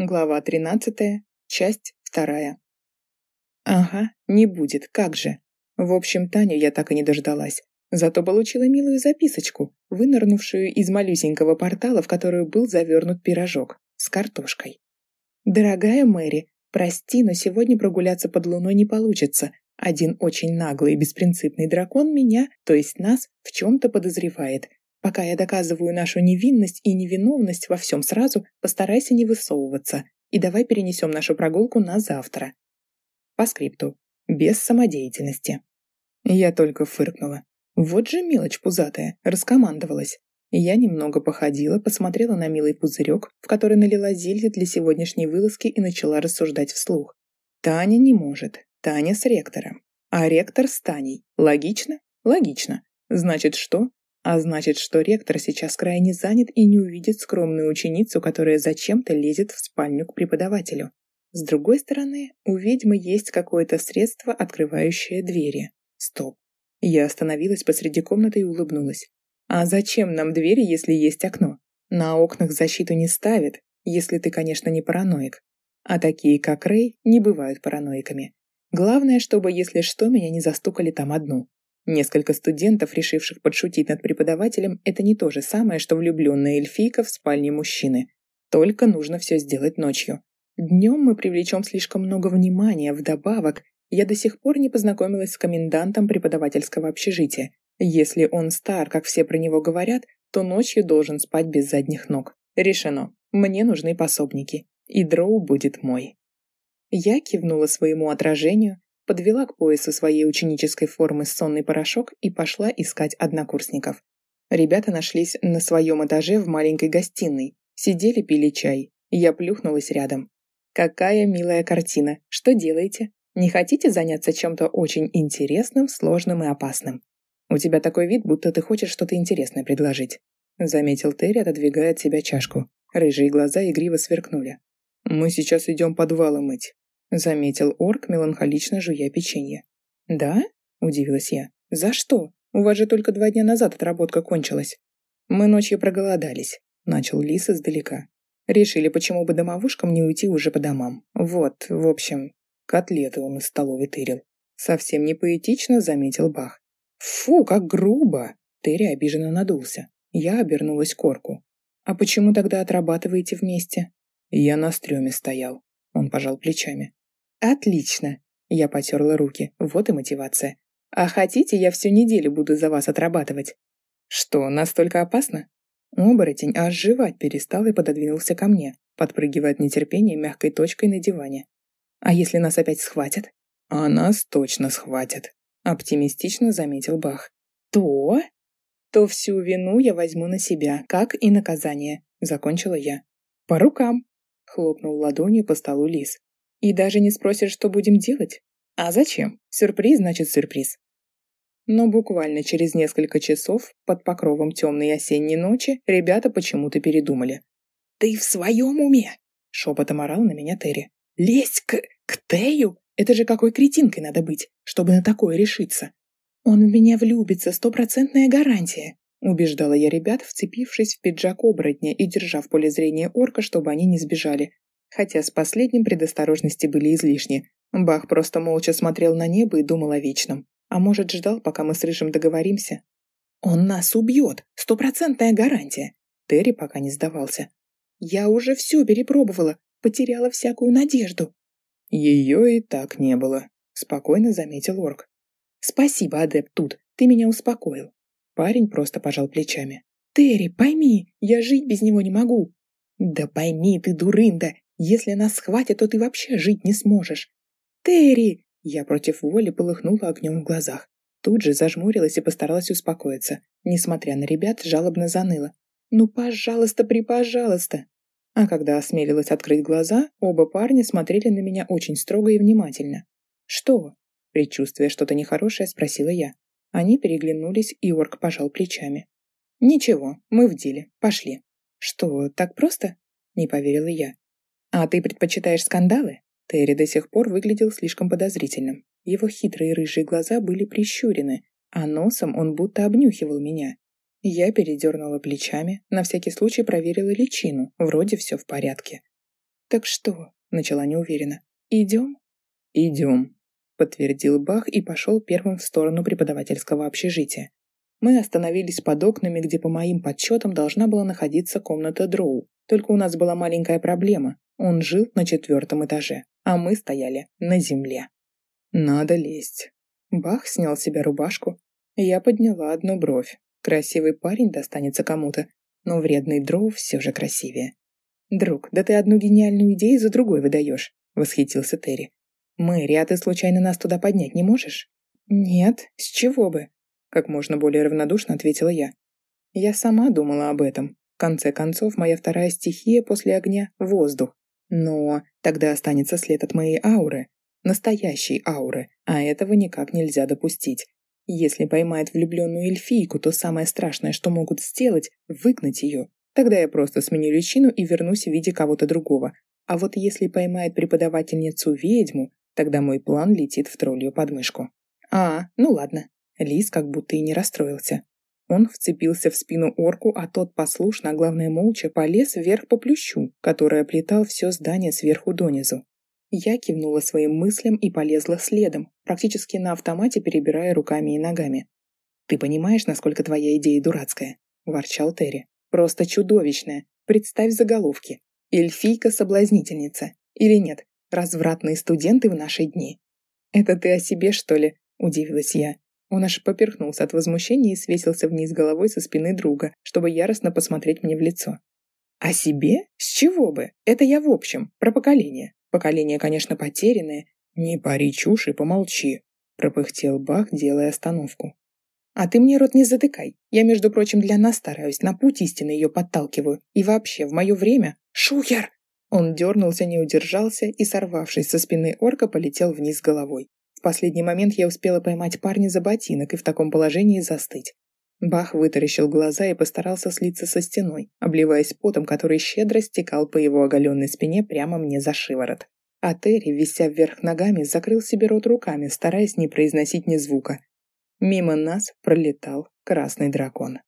Глава 13, часть 2. Ага, не будет, как же. В общем, Таню я так и не дождалась. Зато получила милую записочку, вынырнувшую из малюсенького портала, в которую был завернут пирожок с картошкой. «Дорогая Мэри, прости, но сегодня прогуляться под луной не получится. Один очень наглый и беспринципный дракон меня, то есть нас, в чем-то подозревает. Пока я доказываю нашу невинность и невиновность во всем сразу, постарайся не высовываться. И давай перенесем нашу прогулку на завтра. По скрипту. Без самодеятельности. Я только фыркнула. Вот же мелочь пузатая, раскомандовалась. Я немного походила, посмотрела на милый пузырек, в который налила зелье для сегодняшней вылазки и начала рассуждать вслух. Таня не может. Таня с ректором. А ректор с Таней. Логично? Логично. Значит, что? А значит, что ректор сейчас крайне занят и не увидит скромную ученицу, которая зачем-то лезет в спальню к преподавателю. С другой стороны, у ведьмы есть какое-то средство, открывающее двери. Стоп. Я остановилась посреди комнаты и улыбнулась. А зачем нам двери, если есть окно? На окнах защиту не ставят, если ты, конечно, не параноик. А такие, как Рэй, не бывают параноиками. Главное, чтобы, если что, меня не застукали там одну. Несколько студентов, решивших подшутить над преподавателем, это не то же самое, что влюбленная эльфийка в спальне мужчины. Только нужно все сделать ночью. Днем мы привлечем слишком много внимания, вдобавок, я до сих пор не познакомилась с комендантом преподавательского общежития. Если он стар, как все про него говорят, то ночью должен спать без задних ног. Решено. Мне нужны пособники. И дроу будет мой. Я кивнула своему отражению, подвела к поясу своей ученической формы сонный порошок и пошла искать однокурсников. Ребята нашлись на своем этаже в маленькой гостиной. Сидели, пили чай. Я плюхнулась рядом. «Какая милая картина! Что делаете? Не хотите заняться чем-то очень интересным, сложным и опасным? У тебя такой вид, будто ты хочешь что-то интересное предложить», заметил Терри, отодвигая от себя чашку. Рыжие глаза игриво сверкнули. «Мы сейчас идем подвалы мыть. — заметил орк, меланхолично жуя печенье. «Да?» — удивилась я. «За что? У вас же только два дня назад отработка кончилась». «Мы ночью проголодались», — начал Лис издалека. «Решили, почему бы домовушкам не уйти уже по домам. Вот, в общем, котлеты он из столовой тырил». Совсем не поэтично заметил Бах. «Фу, как грубо!» Терри обиженно надулся. Я обернулась к орку. «А почему тогда отрабатываете вместе?» Я на стреме стоял. Он пожал плечами. «Отлично!» Я потерла руки. Вот и мотивация. «А хотите, я всю неделю буду за вас отрабатывать?» «Что, настолько опасно?» Оборотень аж жевать перестал и пододвинулся ко мне, подпрыгивая от нетерпения мягкой точкой на диване. «А если нас опять схватят?» «А нас точно схватят», — оптимистично заметил Бах. «То?» «То всю вину я возьму на себя, как и наказание», — закончила я. «По рукам», — хлопнул ладонью по столу лис. И даже не спросишь, что будем делать? А зачем? Сюрприз значит сюрприз. Но буквально через несколько часов, под покровом темной осенней ночи, ребята почему-то передумали. «Ты в своем уме?» — шепотом орал на меня Терри. «Лезть к... к Тею? Это же какой кретинкой надо быть, чтобы на такое решиться!» «Он в меня влюбится, стопроцентная гарантия!» Убеждала я ребят, вцепившись в пиджак оборотня и держа в поле зрения орка, чтобы они не сбежали, Хотя с последним предосторожности были излишни. Бах просто молча смотрел на небо и думал о вечном. А может, ждал, пока мы с Рыжим договоримся? «Он нас убьет! Стопроцентная гарантия!» Терри пока не сдавался. «Я уже все перепробовала, потеряла всякую надежду». «Ее и так не было», — спокойно заметил Орк. «Спасибо, адепт тут, ты меня успокоил». Парень просто пожал плечами. «Терри, пойми, я жить без него не могу». «Да пойми ты, дурында, если нас схватят, то ты вообще жить не сможешь. Терри! Я против воли полыхнула огнем в глазах. Тут же зажмурилась и постаралась успокоиться. Несмотря на ребят, жалобно заныла. «Ну, пожалуйста, припожалуйста!» А когда осмелилась открыть глаза, оба парня смотрели на меня очень строго и внимательно. «Что?» Предчувствуя что-то нехорошее, спросила я. Они переглянулись, и орк пожал плечами. «Ничего, мы в деле. Пошли». «Что, так просто?» Не поверила я. «А ты предпочитаешь скандалы?» Терри до сих пор выглядел слишком подозрительным. Его хитрые рыжие глаза были прищурены, а носом он будто обнюхивал меня. Я передернула плечами, на всякий случай проверила личину, вроде все в порядке. «Так что?» — начала неуверенно. «Идем?» «Идем», — подтвердил Бах и пошел первым в сторону преподавательского общежития. Мы остановились под окнами, где, по моим подсчетам, должна была находиться комната Дроу. Только у нас была маленькая проблема. Он жил на четвертом этаже, а мы стояли на земле. «Надо лезть». Бах снял с себя рубашку. Я подняла одну бровь. Красивый парень достанется кому-то, но вредный Дроу все же красивее. «Друг, да ты одну гениальную идею за другой выдаешь», — восхитился Терри. «Мэри, а ты случайно нас туда поднять не можешь?» «Нет, с чего бы?» Как можно более равнодушно ответила я. Я сама думала об этом. В конце концов, моя вторая стихия после огня — воздух. Но тогда останется след от моей ауры. Настоящей ауры, а этого никак нельзя допустить. Если поймает влюбленную эльфийку, то самое страшное, что могут сделать — выгнать ее. Тогда я просто сменю личину и вернусь в виде кого-то другого. А вот если поймает преподавательницу-ведьму, тогда мой план летит в троллью подмышку. А, ну ладно. Лис как будто и не расстроился. Он вцепился в спину орку, а тот послушно, а главное молча, полез вверх по плющу, который оплетал все здание сверху донизу. Я кивнула своим мыслям и полезла следом, практически на автомате перебирая руками и ногами. «Ты понимаешь, насколько твоя идея дурацкая?» – ворчал Терри. «Просто чудовищная. Представь заголовки. Эльфийка-соблазнительница. Или нет, развратные студенты в наши дни». «Это ты о себе, что ли?» – удивилась я. Он аж поперхнулся от возмущения и свесился вниз головой со спины друга, чтобы яростно посмотреть мне в лицо. «О себе? С чего бы? Это я в общем, про поколение. Поколение, конечно, потерянное. Не пари чушь и помолчи», — пропыхтел Бах, делая остановку. «А ты мне рот не затыкай. Я, между прочим, для нас стараюсь, на путь истины ее подталкиваю. И вообще, в мое время... Шухер!» Он дернулся, не удержался и, сорвавшись со спины орка, полетел вниз головой. В последний момент я успела поймать парня за ботинок и в таком положении застыть. Бах вытаращил глаза и постарался слиться со стеной, обливаясь потом, который щедро стекал по его оголенной спине прямо мне за шиворот. А Терри, вися вверх ногами, закрыл себе рот руками, стараясь не произносить ни звука. Мимо нас пролетал красный дракон.